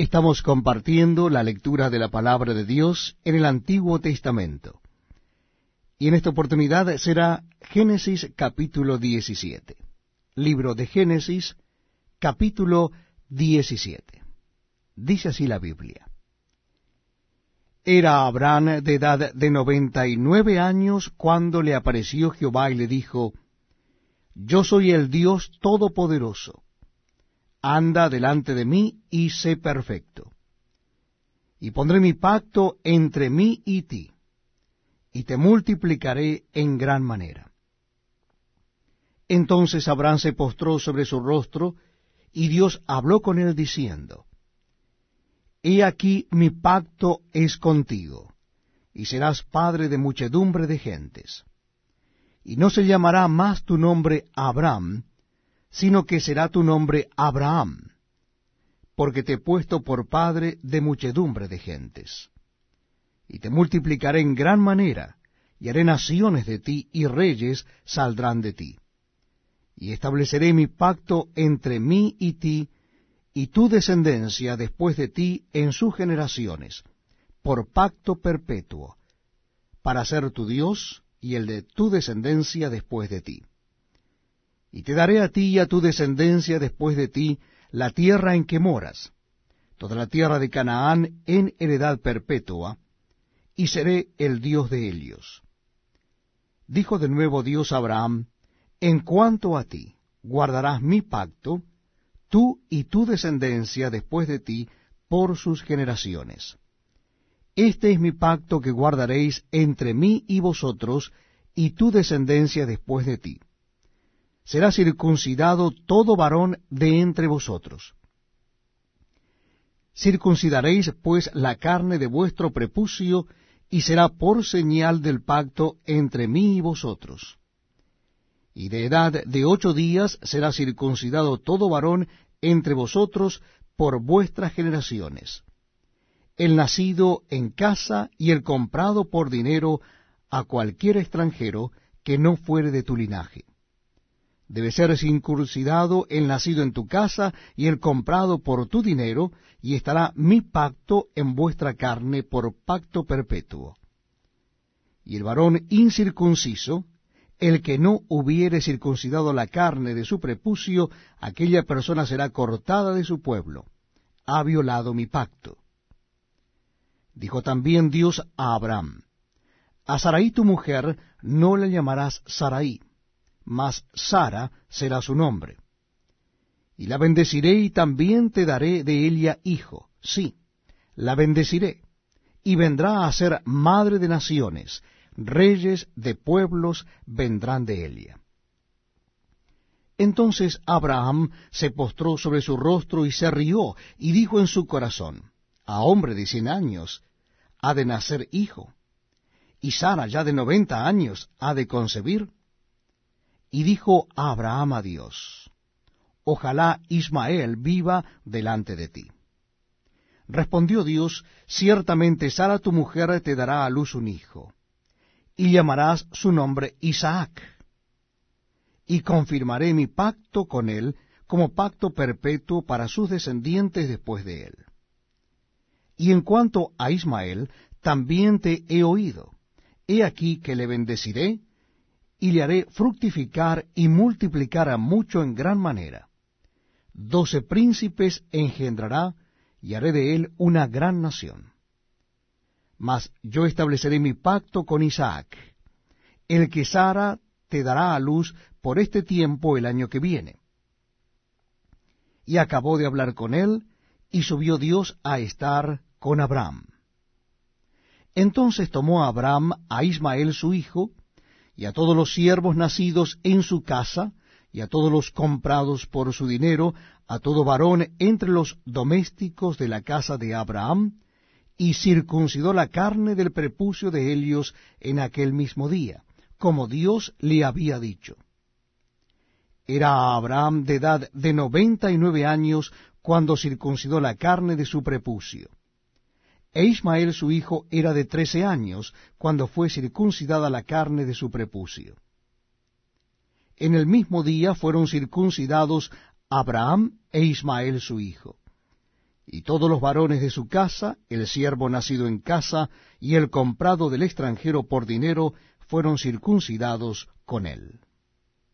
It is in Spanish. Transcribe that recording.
Estamos compartiendo la lectura de la palabra de Dios en el Antiguo Testamento. Y en esta oportunidad será Génesis capítulo 17. Libro de Génesis capítulo 17. Dice así la Biblia. Era Abraham de edad de noventa y nueve años cuando le apareció Jehová y le dijo, Yo soy el Dios Todopoderoso anda delante de mí y sé perfecto. Y pondré mi pacto entre mí y ti, y te multiplicaré en gran manera. Entonces Abraham se postró sobre su rostro, y Dios habló con él diciendo, He aquí mi pacto es contigo, y serás padre de muchedumbre de gentes. Y no se llamará más tu nombre Abraham, sino que será tu nombre Abraham, porque te he puesto por padre de muchedumbre de gentes. Y te multiplicaré en gran manera, y haré naciones de ti, y reyes saldrán de ti. Y estableceré mi pacto entre mí y ti, y tu descendencia después de ti en sus generaciones, por pacto perpetuo, para ser tu Dios y el de tu descendencia después de ti y te daré a ti y a tu descendencia después de ti la tierra en que moras, toda la tierra de Canaán en heredad perpetua, y seré el Dios de ellos. Dijo de nuevo Dios a Abraham, En cuanto a ti, guardarás mi pacto, tú y tu descendencia después de ti, por sus generaciones. Este es mi pacto que guardaréis entre mí y vosotros, y tu descendencia después de ti será circuncidado todo varón de entre vosotros. Circuncidaréis pues la carne de vuestro prepucio, y será por señal del pacto entre mí y vosotros. Y de edad de ocho días será circuncidado todo varón entre vosotros por vuestras generaciones, el nacido en casa y el comprado por dinero a cualquier extranjero que no fuere de tu linaje debe ser circuncidado el nacido en tu casa y el comprado por tu dinero, y estará mi pacto en vuestra carne por pacto perpetuo. Y el varón incircunciso, el que no hubiere circuncidado la carne de su prepucio, aquella persona será cortada de su pueblo. Ha violado mi pacto. Dijo también Dios a Abraham, A Sarai tu mujer no la llamarás Sarai, mas Sara será su nombre. Y la bendeciré y también te daré de ella hijo. Sí, la bendeciré, y vendrá a ser madre de naciones, reyes de pueblos vendrán de ella. Entonces Abraham se postró sobre su rostro y se rió, y dijo en su corazón, a hombre de cien años ha de nacer hijo, y Sara ya de noventa años ha de concebir. Y dijo Abraham a Dios, Ojalá Ismael viva delante de ti. Respondió Dios, Ciertamente Sara tu mujer te dará a luz un hijo, y llamarás su nombre Isaac. Y confirmaré mi pacto con él como pacto perpetuo para sus descendientes después de él. Y en cuanto a Ismael, también te he oído. He aquí que le bendeciré, y le haré fructificar y multiplicar a mucho en gran manera. Doce príncipes engendrará, y haré de él una gran nación. Mas yo estableceré mi pacto con Isaac, el que Sara te dará a luz por este tiempo el año que viene. Y acabó de hablar con él, y subió Dios a estar con Abraham. Entonces tomó Abraham a Ismael su hijo, y a todos los siervos nacidos en su casa, y a todos los comprados por su dinero, a todo varón entre los domésticos de la casa de Abraham, y circuncidó la carne del prepucio de Helios en aquel mismo día, como Dios le había dicho. Era Abraham de edad de noventa y nueve años cuando circuncidó la carne de su prepucio e Ismael su hijo era de trece años cuando fue circuncidada la carne de su prepucio. En el mismo día fueron circuncidados Abraham e Ismael su hijo. y todos los varones de su casa, el siervo nacido en casa y el comprado del extranjero por dinero, fueron circuncidados con él.